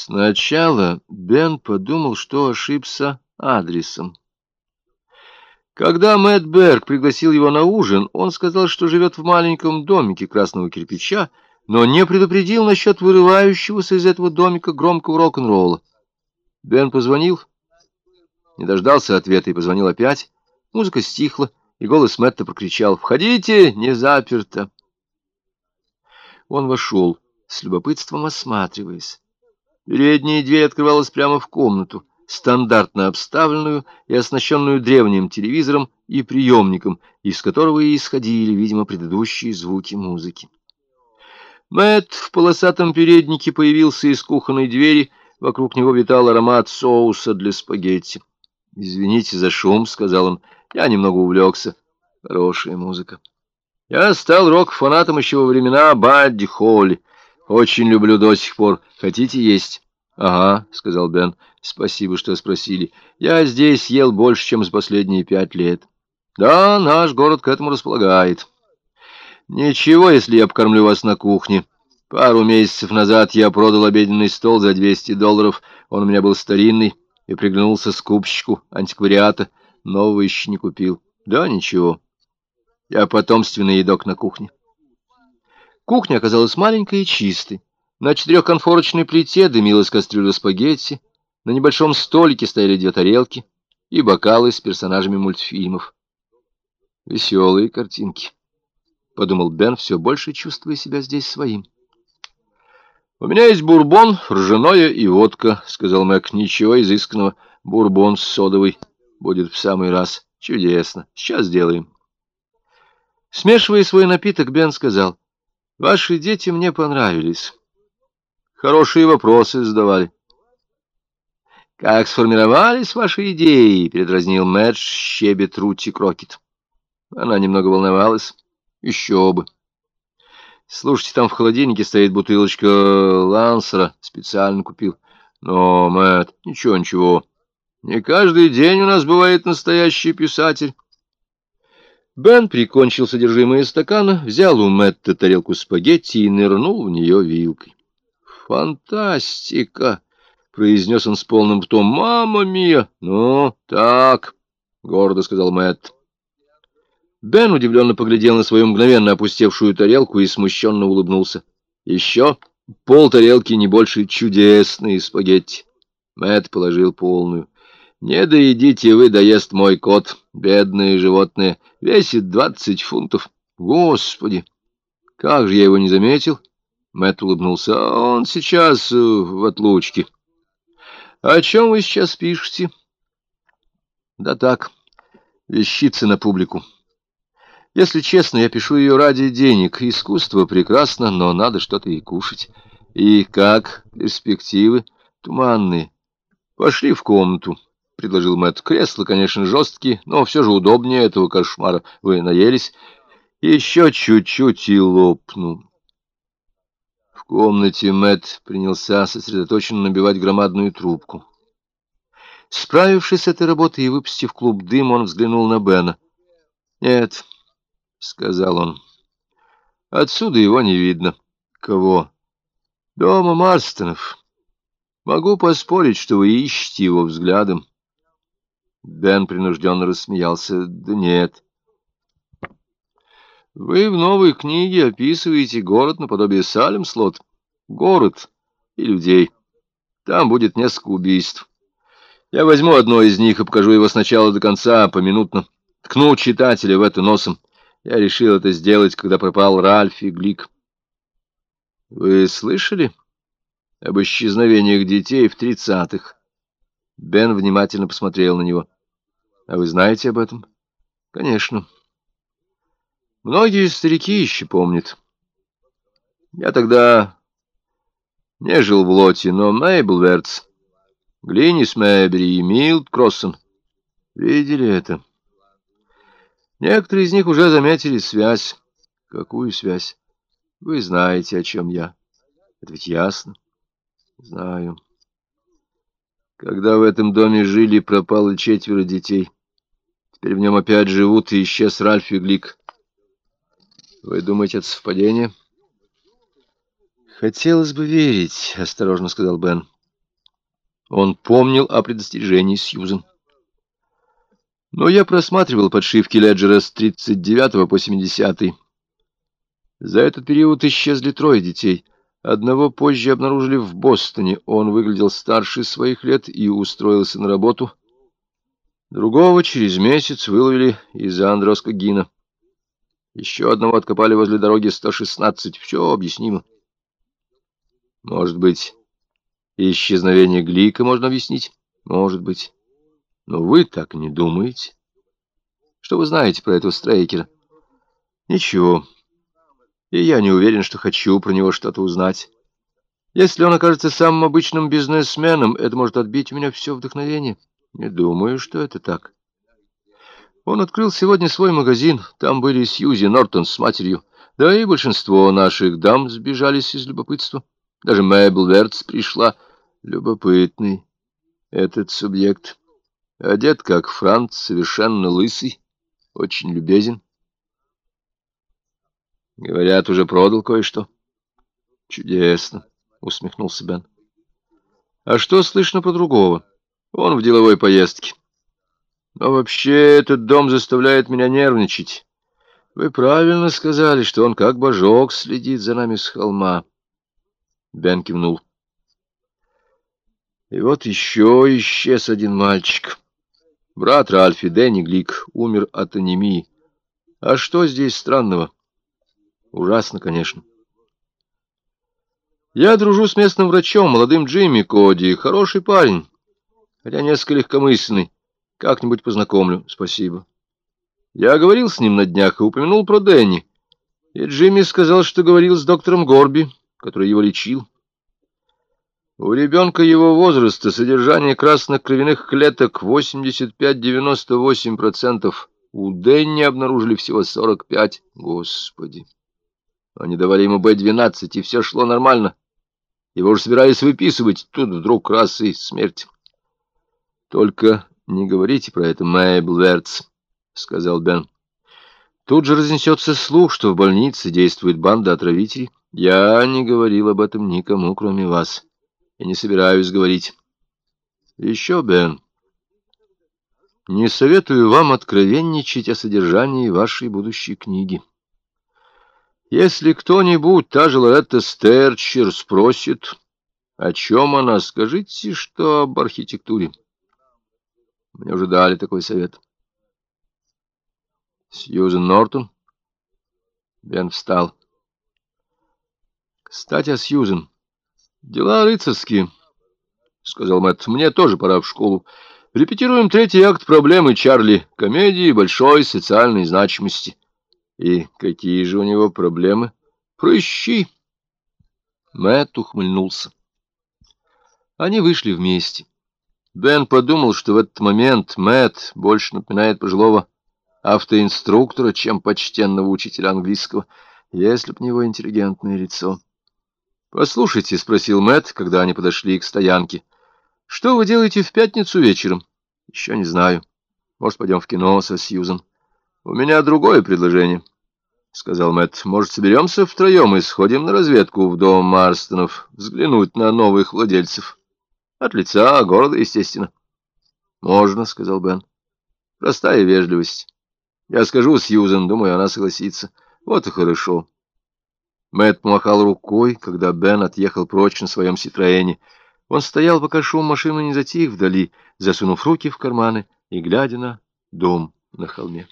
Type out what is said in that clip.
Сначала Бен подумал, что ошибся адресом. Когда Мэтт Берг пригласил его на ужин, он сказал, что живет в маленьком домике красного кирпича, но не предупредил насчет вырывающегося из этого домика громкого рок-н-ролла. Бен позвонил, не дождался ответа и позвонил опять. Музыка стихла, и голос Мэтта прокричал «Входите, не заперто!». Он вошел, с любопытством осматриваясь. Передняя дверь открывалась прямо в комнату, стандартно обставленную и оснащенную древним телевизором и приемником, из которого и исходили, видимо, предыдущие звуки музыки. Мэтт в полосатом переднике появился из кухонной двери, вокруг него витал аромат соуса для спагетти. «Извините за шум», — сказал он, — «я немного увлекся. Хорошая музыка». «Я стал рок-фанатом еще во времена Бадди Холли». Очень люблю до сих пор. Хотите есть? Ага, сказал Бен. Спасибо, что спросили. Я здесь ел больше, чем за последние пять лет. Да, наш город к этому располагает. Ничего, если я покормлю вас на кухне. Пару месяцев назад я продал обеденный стол за 200 долларов. Он у меня был старинный и приглянулся скупщику антиквариата. Нового еще не купил. Да, ничего. Я потомственный едок на кухне. Кухня оказалась маленькой и чистой. На четырехконфорочной плите дымилась кастрюля спагетти, на небольшом столике стояли две тарелки и бокалы с персонажами мультфильмов. Веселые картинки, — подумал Бен, все больше чувствуя себя здесь своим. — У меня есть бурбон, ржаное и водка, — сказал Мэг. — Ничего изысканного. Бурбон с содовой будет в самый раз. Чудесно. Сейчас сделаем. Смешивая свой напиток, Бен сказал — Ваши дети мне понравились. Хорошие вопросы задавали. «Как сформировались ваши идеи?» — передразнил Мэтч щебет Рути Крокет. Она немного волновалась. Еще бы. Слушайте, там в холодильнике стоит бутылочка Лансера. Специально купил. Но, Мэтт, ничего, ничего. Не каждый день у нас бывает настоящий писатель. Бен прикончил содержимое стакана, взял у Мэтта тарелку спагетти и нырнул в нее вилкой. «Фантастика!» — произнес он с полным ртом. «Мама мия!» «Ну, так!» — гордо сказал Мэтт. Бен удивленно поглядел на свою мгновенно опустевшую тарелку и смущенно улыбнулся. «Еще пол тарелки не больше чудесные спагетти!» Мэтт положил полную. Не доедите вы, доест мой кот, бедное животное, весит двадцать фунтов. Господи, как же я его не заметил? Мэтт улыбнулся. А он сейчас э, в отлучке. О чем вы сейчас пишете? Да так, вещицы на публику. Если честно, я пишу ее ради денег. Искусство прекрасно, но надо что-то и кушать. И как перспективы туманные. Пошли в комнату. — предложил Мэтт. — Кресла, конечно, жесткие, но все же удобнее этого кошмара. Вы наелись? Еще чуть-чуть и лопну. В комнате Мэтт принялся сосредоточенно набивать громадную трубку. Справившись с этой работой и выпустив клуб дым, он взглянул на Бена. — Нет, — сказал он, — отсюда его не видно. — Кого? — Дома Марстонов. Могу поспорить, что вы ищете его взглядом. Бен принужденно рассмеялся. Да нет. Вы в новой книге описываете город наподобие Салем-Слот. Город и людей. Там будет несколько убийств. Я возьму одно из них и покажу его сначала до конца, поминутно. Ткну читателя в это носом. Я решил это сделать, когда пропал Ральф и Глик. Вы слышали об исчезновениях детей в тридцатых? Бен внимательно посмотрел на него. — А вы знаете об этом? — Конечно. Многие старики еще помнят. Я тогда не жил в Лоте, но Мейблверц, Глинис Мэбери и Милд Кроссон видели это. Некоторые из них уже заметили связь. Какую связь? Вы знаете, о чем я. Это ведь ясно. Знаю. Когда в этом доме жили, пропало четверо детей. Теперь в нем опять живут, и исчез Ральф и Глик. Вы думаете, это совпадение? Хотелось бы верить, — осторожно сказал Бен. Он помнил о предостережении Сьюзен. Но я просматривал подшивки Леджера с 39 по 70. -й. За этот период исчезли трое детей. Одного позже обнаружили в Бостоне. Он выглядел старше своих лет и устроился на работу. Другого через месяц выловили из Андроскогина. Еще одного откопали возле дороги 116. Все объяснимо. Может быть, исчезновение Глика можно объяснить? Может быть. Но вы так не думаете. Что вы знаете про этого Стрейкера? Ничего. И я не уверен, что хочу про него что-то узнать. Если он окажется самым обычным бизнесменом, это может отбить у меня все вдохновение. Не думаю, что это так. Он открыл сегодня свой магазин. Там были Сьюзи Нортон с матерью. Да и большинство наших дам сбежались из любопытства. Даже Мэйбл Вертс пришла. Любопытный этот субъект. Одет как Франц, совершенно лысый, очень любезен. Говорят, уже продал кое-что. Чудесно, усмехнулся Бен. А что слышно про другого? Он в деловой поездке. Но вообще этот дом заставляет меня нервничать. Вы правильно сказали, что он как божок следит за нами с холма. Бен кивнул. И вот еще исчез один мальчик. Брат Ральфи, Дэнни Глик, умер от анемии. А что здесь странного? Ужасно, конечно. Я дружу с местным врачом, молодым Джимми Коди. Хороший парень, хотя несколько легкомысленный. Как-нибудь познакомлю. Спасибо. Я говорил с ним на днях и упомянул про Дэнни. И Джимми сказал, что говорил с доктором Горби, который его лечил. У ребенка его возраста содержание красных кровяных клеток 85-98%. У Дэнни обнаружили всего 45. Господи! Они давали ему Б-12, и все шло нормально. Его уже собирались выписывать. Тут вдруг раз и смерть. Только не говорите про это, Мэйбл Вертс, — сказал Бен. Тут же разнесется слух, что в больнице действует банда отравителей. Я не говорил об этом никому, кроме вас и не собираюсь говорить. Еще, Бен, не советую вам откровенничать о содержании вашей будущей книги. Если кто-нибудь, та же Лоретта Стерчер, спросит, о чем она, скажите, что об архитектуре. Мне уже дали такой совет. Сьюзен Нортон? Бен встал. Кстати, о Сьюзен. «Дела рыцарские», — сказал Мэтт. «Мне тоже пора в школу. Репетируем третий акт проблемы Чарли, комедии большой социальной значимости». «И какие же у него проблемы?» «Прыщи!» Мэтт ухмыльнулся. Они вышли вместе. Бен подумал, что в этот момент Мэтт больше напоминает пожилого автоинструктора, чем почтенного учителя английского, если б не его интеллигентное лицо. «Послушайте», — спросил Мэтт, когда они подошли к стоянке, — «что вы делаете в пятницу вечером?» «Еще не знаю. Может, пойдем в кино со Сьюзан?» «У меня другое предложение», — сказал Мэтт. «Может, соберемся втроем и сходим на разведку в дом Марстонов, взглянуть на новых владельцев? От лица города, естественно». «Можно», — сказал Бен. «Простая вежливость. Я скажу Сьюзан, думаю, она согласится. Вот и хорошо». Мэтт помахал рукой, когда Бен отъехал прочь на своем Ситроэне. Он стоял, пока шум машины не затих вдали, засунув руки в карманы и глядя на дом на холме.